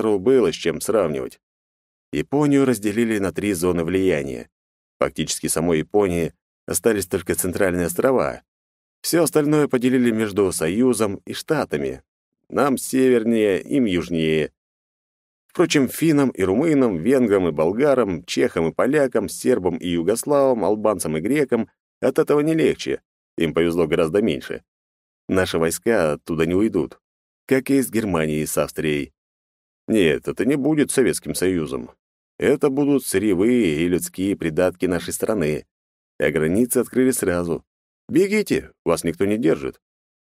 императору было с чем сравнивать. Японию разделили на три зоны влияния. Фактически самой Японии остались только центральные острова. Все остальное поделили между Союзом и Штатами. Нам севернее, им южнее. Впрочем, финнам и румынам, венграм и болгарам, чехам и полякам, сербам и югославам, албанцам и грекам от этого не легче. Им повезло гораздо меньше. Наши войска оттуда не уйдут, как и из Германии с Австрией. Нет, это не будет Советским Союзом. Это будут сырьевые и людские придатки нашей страны. А границы открыли сразу. Бегите, вас никто не держит.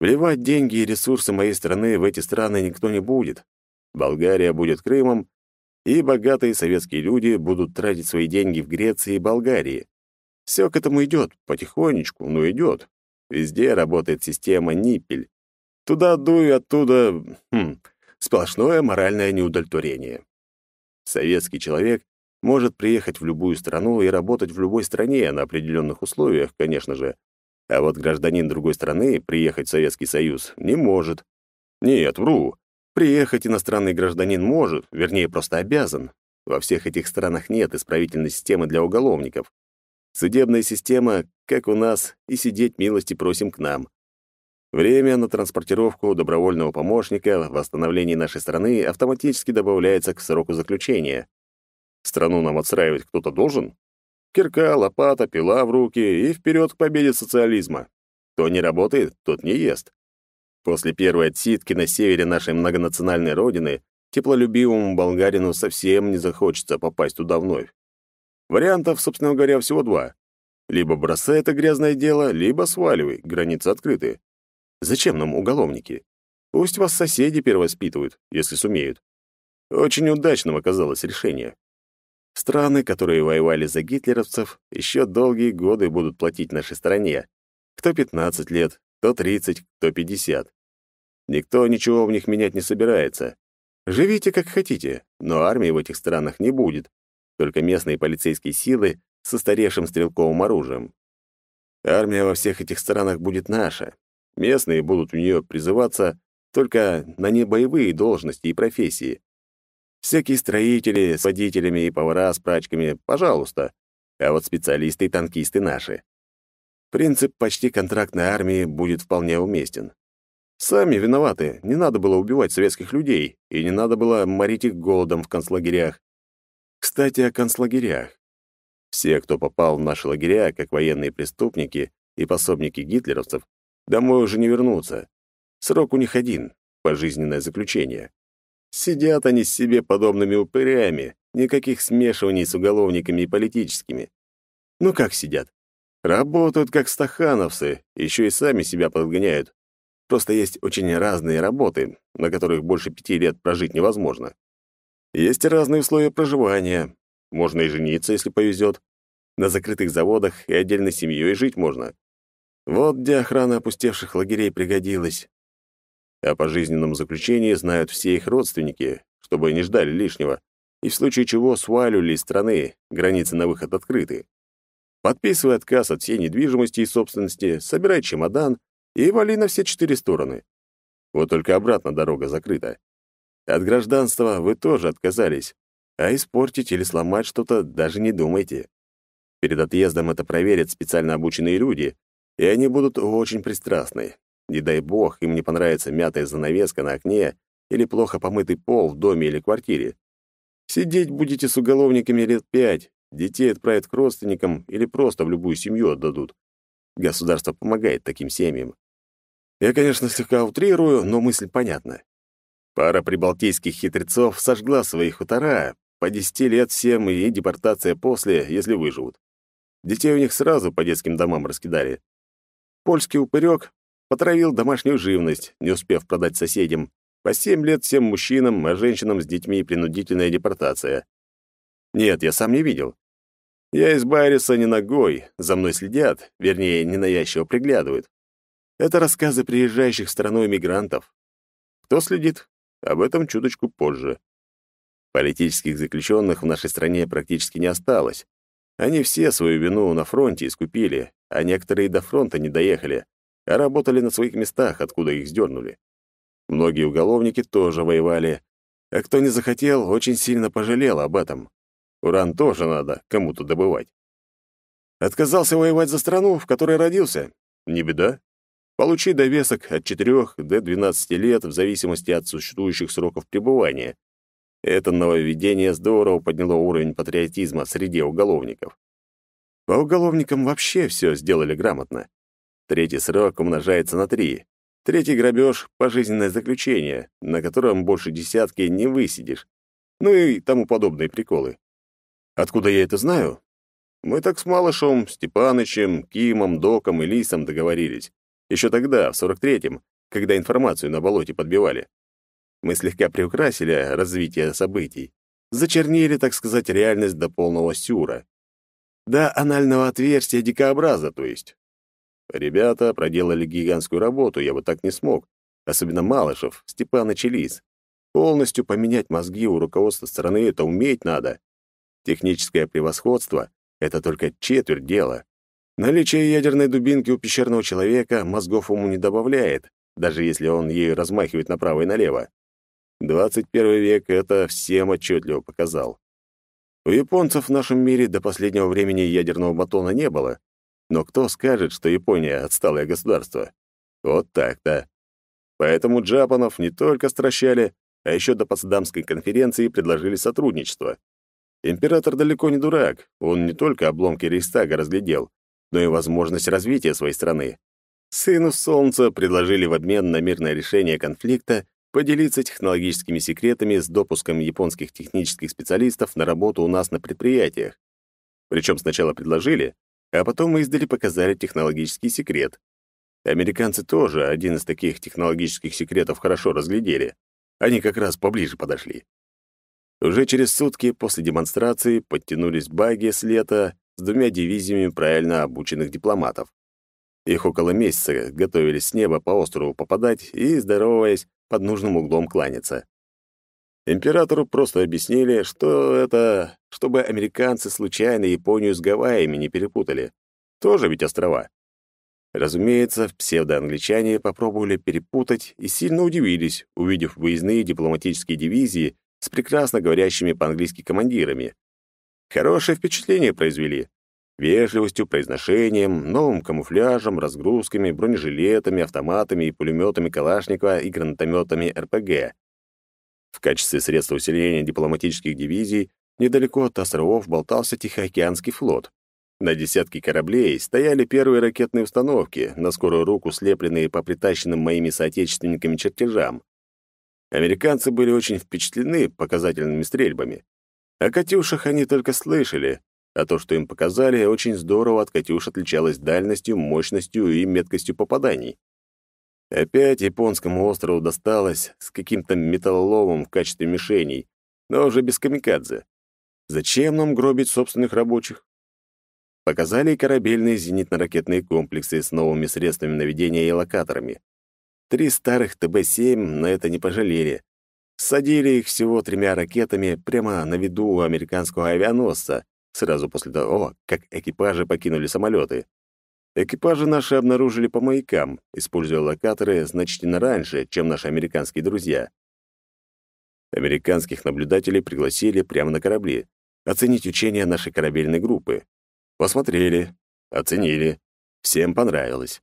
Вливать деньги и ресурсы моей страны в эти страны никто не будет. Болгария будет Крымом, и богатые советские люди будут тратить свои деньги в Греции и Болгарии. Все к этому идет, потихонечку, но идет. Везде работает система «Ниппель». Туда дуй, оттуда... Хм, сплошное моральное неудовлетворение. Советский человек может приехать в любую страну и работать в любой стране на определенных условиях, конечно же. А вот гражданин другой страны приехать в Советский Союз не может. Нет, вру. Приехать иностранный гражданин может, вернее, просто обязан. Во всех этих странах нет исправительной системы для уголовников. Судебная система, как у нас, и сидеть милости просим к нам. Время на транспортировку добровольного помощника в восстановлении нашей страны автоматически добавляется к сроку заключения. Страну нам отстраивать кто-то должен? Кирка, лопата, пила в руки и вперед к победе социализма. Кто не работает, тот не ест. После первой отсидки на севере нашей многонациональной родины теплолюбивому болгарину совсем не захочется попасть туда вновь. Вариантов, собственно говоря, всего два. Либо бросай это грязное дело, либо сваливай, границы открыты. Зачем нам уголовники? Пусть вас соседи первоспитывают, если сумеют. Очень удачным оказалось решение. Страны, которые воевали за гитлеровцев, еще долгие годы будут платить нашей стране. Кто 15 лет, кто 30, кто 50. Никто ничего в них менять не собирается. Живите как хотите, но армии в этих странах не будет. Только местные полицейские силы с устаревшим стрелковым оружием. Армия во всех этих странах будет наша. Местные будут в нее призываться только на небоевые должности и профессии. Всякие строители с водителями и повара с прачками, пожалуйста. А вот специалисты и танкисты наши. Принцип почти контрактной армии будет вполне уместен. Сами виноваты, не надо было убивать советских людей, и не надо было морить их голодом в концлагерях. Кстати, о концлагерях. Все, кто попал в наши лагеря, как военные преступники и пособники гитлеровцев, домой уже не вернутся. Срок у них один — пожизненное заключение. Сидят они с себе подобными упырями, никаких смешиваний с уголовниками и политическими. Ну как сидят? Работают как стахановцы, еще и сами себя подгоняют. Просто есть очень разные работы, на которых больше пяти лет прожить невозможно. Есть разные условия проживания. Можно и жениться, если повезет. На закрытых заводах и отдельной семьей жить можно. Вот где охрана опустевших лагерей пригодилась. О пожизненном заключении знают все их родственники, чтобы не ждали лишнего, и в случае чего сваливали из страны, границы на выход открыты. Подписывай отказ от всей недвижимости и собственности, собирай чемодан и вали на все четыре стороны. Вот только обратно дорога закрыта. От гражданства вы тоже отказались, а испортить или сломать что-то даже не думайте. Перед отъездом это проверят специально обученные люди, и они будут очень пристрастны. Не дай бог, им не понравится мятая занавеска на окне или плохо помытый пол в доме или квартире. Сидеть будете с уголовниками лет пять, Детей отправят к родственникам или просто в любую семью отдадут. Государство помогает таким семьям. Я, конечно, слегка утрирую, но мысль понятна. Пара прибалтийских хитрецов сожгла свои хутора, по десяти лет всем и депортация после, если выживут. Детей у них сразу по детским домам раскидали. Польский упырек потравил домашнюю живность, не успев продать соседям. По семь лет всем мужчинам, а женщинам с детьми принудительная депортация. Нет, я сам не видел. Я из Байриса не ногой, за мной следят, вернее, ненавязчиво приглядывают. Это рассказы приезжающих в страну иммигрантов. Кто следит? Об этом чуточку позже. Политических заключенных в нашей стране практически не осталось. Они все свою вину на фронте искупили, а некоторые до фронта не доехали, а работали на своих местах, откуда их сдернули. Многие уголовники тоже воевали, а кто не захотел, очень сильно пожалел об этом. Уран тоже надо кому-то добывать. Отказался воевать за страну, в которой родился? Не беда. Получи довесок от 4 до 12 лет в зависимости от существующих сроков пребывания. Это нововведение здорово подняло уровень патриотизма среди уголовников. По уголовникам вообще все сделали грамотно. Третий срок умножается на три. Третий грабеж — пожизненное заключение, на котором больше десятки не высидишь. Ну и тому подобные приколы. Откуда я это знаю? Мы так с Малышем, Степанычем, Кимом, Доком и Лисом договорились. Еще тогда, в 43-м, когда информацию на болоте подбивали. Мы слегка приукрасили развитие событий. Зачернили, так сказать, реальность до полного сюра. До анального отверстия дикообраза, то есть. Ребята проделали гигантскую работу, я бы так не смог. Особенно Малышев, Степаныч и Лис. Полностью поменять мозги у руководства страны — это уметь надо. Техническое превосходство — это только четверть дела. Наличие ядерной дубинки у пещерного человека мозгов ему не добавляет, даже если он ею размахивает направо и налево. 21 век это всем отчетливо показал. У японцев в нашем мире до последнего времени ядерного батона не было, но кто скажет, что Япония — отсталое государство? Вот так-то. Поэтому джапанов не только стращали, а еще до Потсдамской конференции предложили сотрудничество. Император далеко не дурак, он не только обломки Рейхстага разглядел, но и возможность развития своей страны. Сыну Солнца предложили в обмен на мирное решение конфликта поделиться технологическими секретами с допуском японских технических специалистов на работу у нас на предприятиях. Причем сначала предложили, а потом мы издали показали технологический секрет. Американцы тоже один из таких технологических секретов хорошо разглядели. Они как раз поближе подошли. Уже через сутки после демонстрации подтянулись баги с лета с двумя дивизиями правильно обученных дипломатов. Их около месяца готовились с неба по острову попадать и, здороваясь, под нужным углом кланяться. Императору просто объяснили, что это, чтобы американцы случайно Японию с Гавайями не перепутали. Тоже ведь острова. Разумеется, псевдоангличане попробовали перепутать и сильно удивились, увидев выездные дипломатические дивизии с прекрасно говорящими по-английски командирами. Хорошее впечатление произвели. Вежливостью, произношением, новым камуфляжем, разгрузками, бронежилетами, автоматами и пулеметами Калашникова и гранатометами РПГ. В качестве средства усиления дипломатических дивизий недалеко от островов болтался Тихоокеанский флот. На десятки кораблей стояли первые ракетные установки, на скорую руку слепленные по притащенным моими соотечественниками чертежам. Американцы были очень впечатлены показательными стрельбами. О «Катюшах» они только слышали, а то, что им показали, очень здорово от «Катюш» отличалось дальностью, мощностью и меткостью попаданий. Опять японскому острову досталось с каким-то металлоломом в качестве мишеней, но уже без камикадзе. Зачем нам гробить собственных рабочих? Показали и корабельные зенитно-ракетные комплексы с новыми средствами наведения и локаторами. Три старых ТБ-7 на это не пожалели. Садили их всего тремя ракетами прямо на виду у американского авианосца, сразу после того, как экипажи покинули самолеты. Экипажи наши обнаружили по маякам, используя локаторы значительно раньше, чем наши американские друзья. Американских наблюдателей пригласили прямо на корабли оценить учения нашей корабельной группы. Посмотрели, оценили, всем понравилось.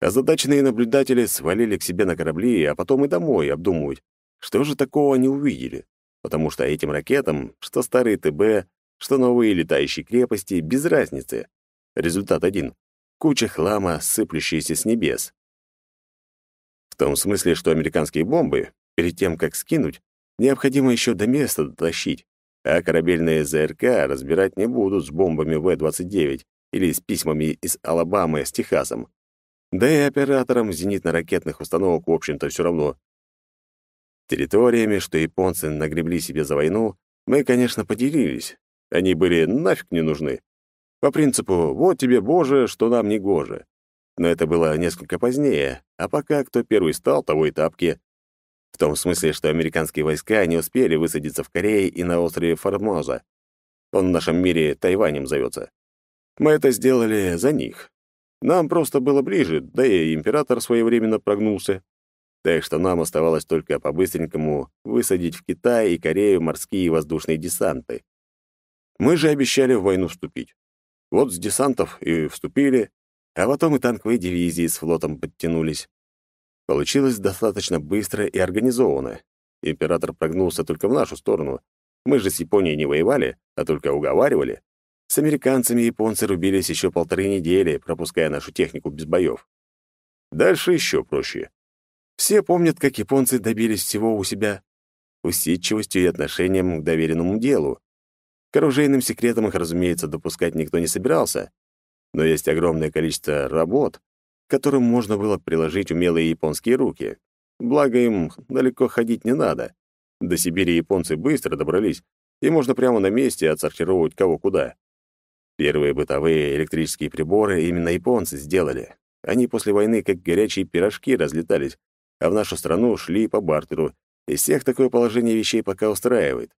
Озадаченные наблюдатели свалили к себе на корабли, а потом и домой обдумывать, что же такого они увидели. Потому что этим ракетам, что старые ТБ, что новые летающие крепости, без разницы. Результат один куча хлама, сыплющаяся с небес. В том смысле, что американские бомбы, перед тем, как скинуть, необходимо еще до места дотащить, а корабельные ЗРК разбирать не будут с бомбами В-29 или с письмами из Алабамы с Техасом. Да и операторам зенитно-ракетных установок, в общем-то, все равно. Территориями, что японцы нагребли себе за войну, мы, конечно, поделились. Они были нафиг не нужны. По принципу «вот тебе, Боже, что нам не гоже». Но это было несколько позднее, а пока кто первый стал, того и тапки. В том смысле, что американские войска не успели высадиться в Корее и на острове Формоза. Он в нашем мире Тайванем зовется. Мы это сделали за них. Нам просто было ближе, да и император своевременно прогнулся. так что нам оставалось только по-быстренькому высадить в Китай и Корею морские и воздушные десанты. Мы же обещали в войну вступить. Вот с десантов и вступили, а потом и танковые дивизии с флотом подтянулись. Получилось достаточно быстро и организованно. Император прогнулся только в нашу сторону. Мы же с Японией не воевали, а только уговаривали. С американцами японцы рубились еще полторы недели, пропуская нашу технику без боев. Дальше еще проще. Все помнят, как японцы добились всего у себя усидчивостью и отношением к доверенному делу. К оружейным секретам их, разумеется, допускать никто не собирался, но есть огромное количество работ, к которым можно было приложить умелые японские руки. Благо им далеко ходить не надо. До Сибири японцы быстро добрались, и можно прямо на месте отсортировать кого куда. Первые бытовые электрические приборы именно японцы сделали. Они после войны как горячие пирожки разлетались, а в нашу страну шли по бартеру, и всех такое положение вещей пока устраивает.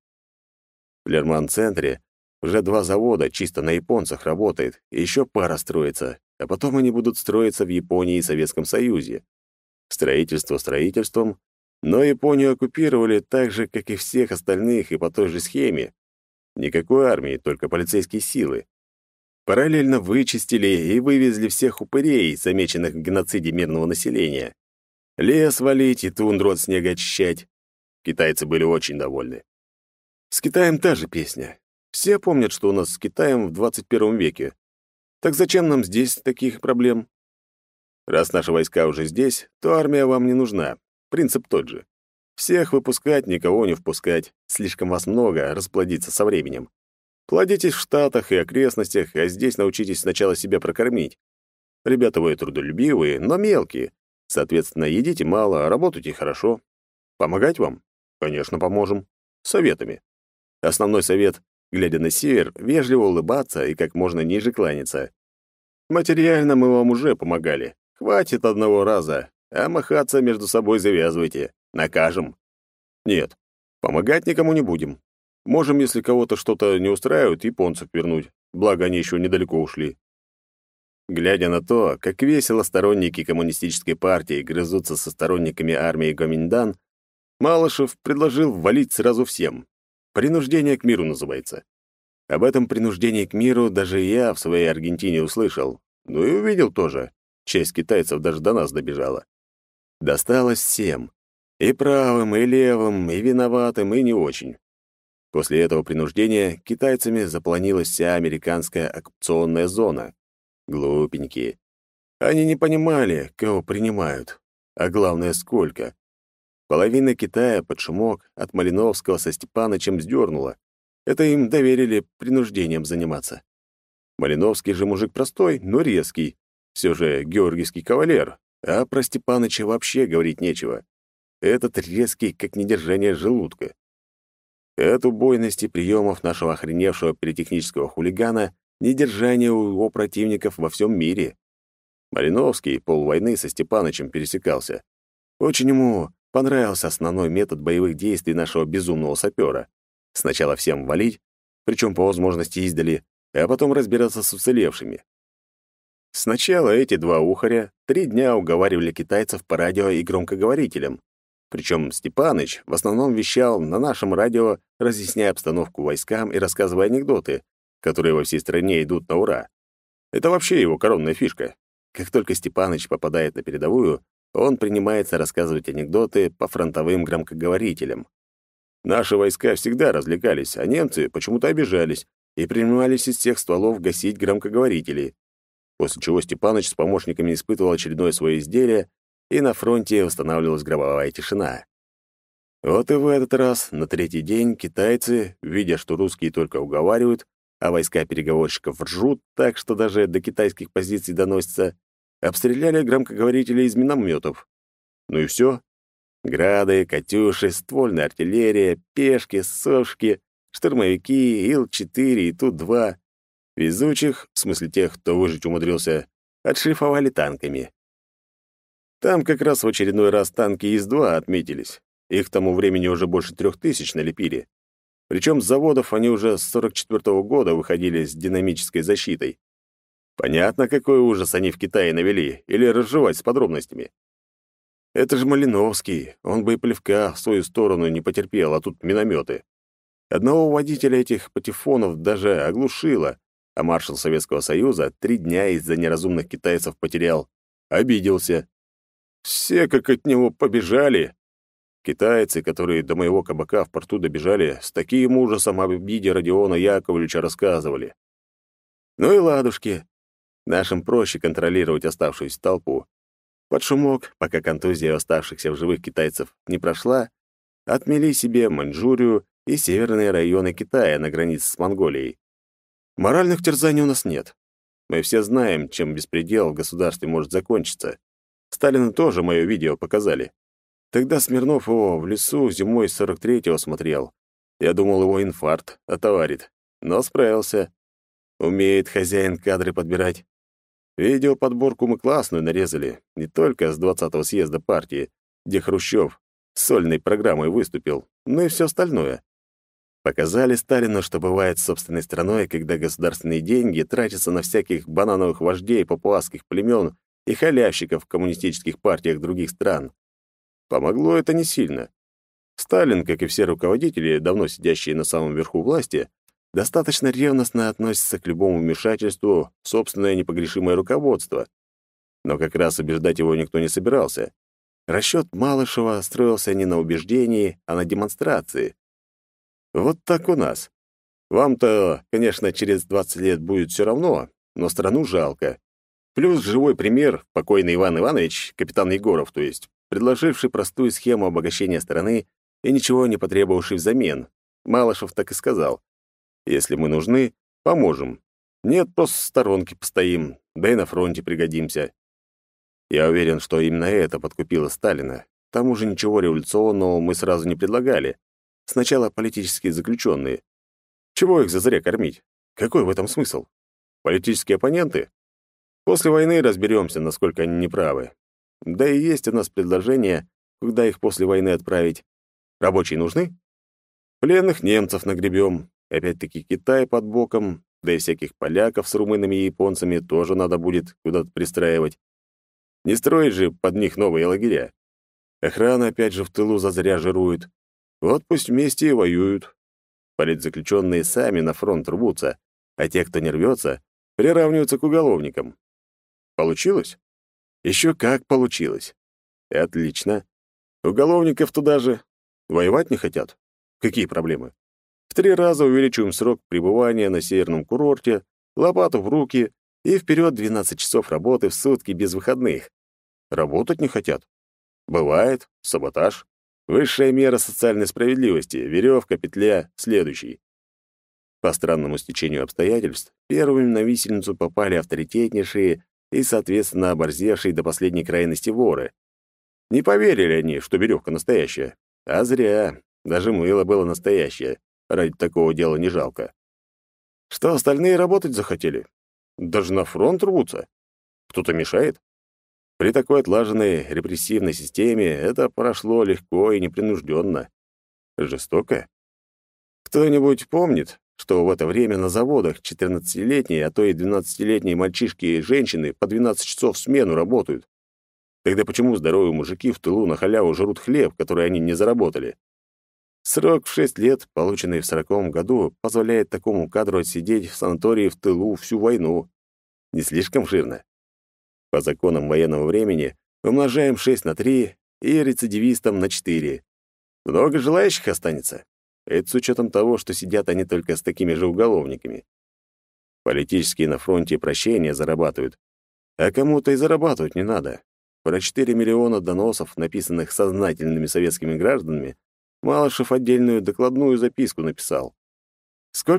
В Лерман-центре уже два завода чисто на японцах работает, и еще пара строится, а потом они будут строиться в Японии и Советском Союзе. Строительство строительством, но Японию оккупировали так же, как и всех остальных, и по той же схеме. Никакой армии, только полицейские силы. Параллельно вычистили и вывезли всех упырей, замеченных в геноциде мирного населения. Лес валить и тундру от снега очищать. Китайцы были очень довольны. С Китаем та же песня. Все помнят, что у нас с Китаем в 21 веке. Так зачем нам здесь таких проблем? Раз наши войска уже здесь, то армия вам не нужна. Принцип тот же. Всех выпускать, никого не впускать. Слишком вас много, расплодиться со временем. Плодитесь в Штатах и окрестностях, а здесь научитесь сначала себя прокормить. Ребята вы трудолюбивые, но мелкие. Соответственно, едите мало, работайте хорошо. Помогать вам? Конечно, поможем. Советами. Основной совет глядя на север, вежливо улыбаться и как можно ниже кланяться. Материально мы вам уже помогали. Хватит одного раза, а махаться между собой завязывайте. Накажем. Нет, помогать никому не будем. Можем, если кого-то что-то не устраивает, японцев вернуть, благо они еще недалеко ушли. Глядя на то, как весело сторонники коммунистической партии грызутся со сторонниками армии Гоминдан, Малышев предложил валить сразу всем. Принуждение к миру называется. Об этом принуждении к миру даже я в своей Аргентине услышал. Ну и увидел тоже. Часть китайцев даже до нас добежала. Досталось всем. И правым, и левым, и виноватым, и не очень. После этого принуждения китайцами запланилась вся американская оккупационная зона. Глупенькие. Они не понимали, кого принимают, а главное, сколько. Половина Китая под шумок от Малиновского со Степанычем сдернула. Это им доверили принуждением заниматься. Малиновский же мужик простой, но резкий. Все же георгиевский кавалер, а про Степаныча вообще говорить нечего. Этот резкий, как недержание желудка. Эту убойность и приемов нашего охреневшего перетехнического хулигана недержание у его противников во всем мире. Малиновский полвойны со Степанычем пересекался. Очень ему понравился основной метод боевых действий нашего безумного сапера. Сначала всем валить, причем по возможности издали, а потом разбираться с уцелевшими. Сначала эти два ухаря три дня уговаривали китайцев по радио и громкоговорителям. Причем Степаныч в основном вещал на нашем радио, разъясняя обстановку войскам и рассказывая анекдоты, которые во всей стране идут на ура. Это вообще его коронная фишка. Как только Степаныч попадает на передовую, он принимается рассказывать анекдоты по фронтовым громкоговорителям. Наши войска всегда развлекались, а немцы почему-то обижались и принимались из всех стволов гасить громкоговорители, после чего Степаныч с помощниками испытывал очередное свое изделие, и на фронте восстанавливалась гробовая тишина. Вот и в этот раз, на третий день, китайцы, видя, что русские только уговаривают, а войска переговорщиков ржут так, что даже до китайских позиций доносится, обстреляли громкоговорители из минометов. Ну и все. Грады, «Катюши», ствольная артиллерия, пешки, сошки, штурмовики, Ил-4 и Ту-2. Везучих, в смысле тех, кто выжить умудрился, отшлифовали танками. Там как раз в очередной раз танки ИС-2 отметились. Их к тому времени уже больше трех тысяч налепили. Причем с заводов они уже с 44 -го года выходили с динамической защитой. Понятно, какой ужас они в Китае навели, или разжевать с подробностями. Это же Малиновский, он бы и плевка в свою сторону не потерпел, а тут минометы. Одного водителя этих патефонов даже оглушило, а маршал Советского Союза три дня из-за неразумных китайцев потерял. Обиделся. Все как от него побежали. Китайцы, которые до моего кабака в порту добежали, с таким ужасом об обиде Родиона Яковлевича рассказывали. Ну и ладушки. Нашим проще контролировать оставшуюся толпу. Под шумок, пока контузия оставшихся в живых китайцев не прошла, отмели себе Маньчжурию и северные районы Китая на границе с Монголией. Моральных терзаний у нас нет. Мы все знаем, чем беспредел в государстве может закончиться. Сталину тоже мое видео показали. Тогда Смирнов его в лесу зимой 43-го смотрел. Я думал, его инфаркт отоварит. Но справился. Умеет хозяин кадры подбирать. Видеоподборку мы классную нарезали, не только с 20-го съезда партии, где Хрущев с сольной программой выступил, но и все остальное. Показали Сталину, что бывает с собственной страной, когда государственные деньги тратятся на всяких банановых вождей папуасских племен и халявщиков в коммунистических партиях других стран. Помогло это не сильно. Сталин, как и все руководители, давно сидящие на самом верху власти, достаточно ревностно относится к любому вмешательству в собственное непогрешимое руководство. Но как раз убеждать его никто не собирался. Расчет Малышева строился не на убеждении, а на демонстрации. Вот так у нас. Вам-то, конечно, через 20 лет будет все равно, но страну жалко. Плюс живой пример, покойный Иван Иванович, капитан Егоров, то есть, предложивший простую схему обогащения страны и ничего не потребовавший взамен. Малышев так и сказал. Если мы нужны, поможем. Нет, просто в сторонке постоим, да и на фронте пригодимся. Я уверен, что именно это подкупило Сталина. К тому же ничего революционного мы сразу не предлагали. Сначала политические заключенные. Чего их зазря кормить? Какой в этом смысл? Политические оппоненты? После войны разберемся, насколько они неправы. Да и есть у нас предложение, куда их после войны отправить. Рабочие нужны? Пленных немцев нагребем, Опять-таки Китай под боком, да и всяких поляков с румынами и японцами тоже надо будет куда-то пристраивать. Не строить же под них новые лагеря. Охрана опять же в тылу зазря жирует. Вот пусть вместе и воюют. Политзаключенные сами на фронт рвутся, а те, кто не рвется, приравниваются к уголовникам. Получилось? Еще как получилось. Отлично. Уголовников туда же. Воевать не хотят? Какие проблемы? В три раза увеличиваем срок пребывания на северном курорте, лопату в руки и вперед 12 часов работы в сутки без выходных. Работать не хотят. Бывает. Саботаж. Высшая мера социальной справедливости. Веревка, петля, следующий. По странному стечению обстоятельств, первыми на висельницу попали авторитетнейшие и, соответственно, оборзевшие до последней крайности воры. Не поверили они, что веревка настоящая. А зря. Даже мыло было настоящее. Ради такого дела не жалко. Что, остальные работать захотели? Даже на фронт рвутся? Кто-то мешает? При такой отлаженной репрессивной системе это прошло легко и непринужденно. Жестоко? Кто-нибудь помнит, что в это время на заводах 14-летние, а то и 12-летние мальчишки и женщины по 12 часов в смену работают? Тогда почему здоровые мужики в тылу на халяву жрут хлеб, который они не заработали? Срок в шесть лет, полученный в сороковом году, позволяет такому кадру отсидеть в санатории в тылу всю войну. Не слишком жирно. По законам военного времени умножаем 6 на 3 и рецидивистам на 4. Много желающих останется. Это с учетом того, что сидят они только с такими же уголовниками. Политические на фронте прощения зарабатывают. А кому-то и зарабатывать не надо. Про 4 миллиона доносов, написанных сознательными советскими гражданами, Малышев отдельную докладную записку написал. Сколько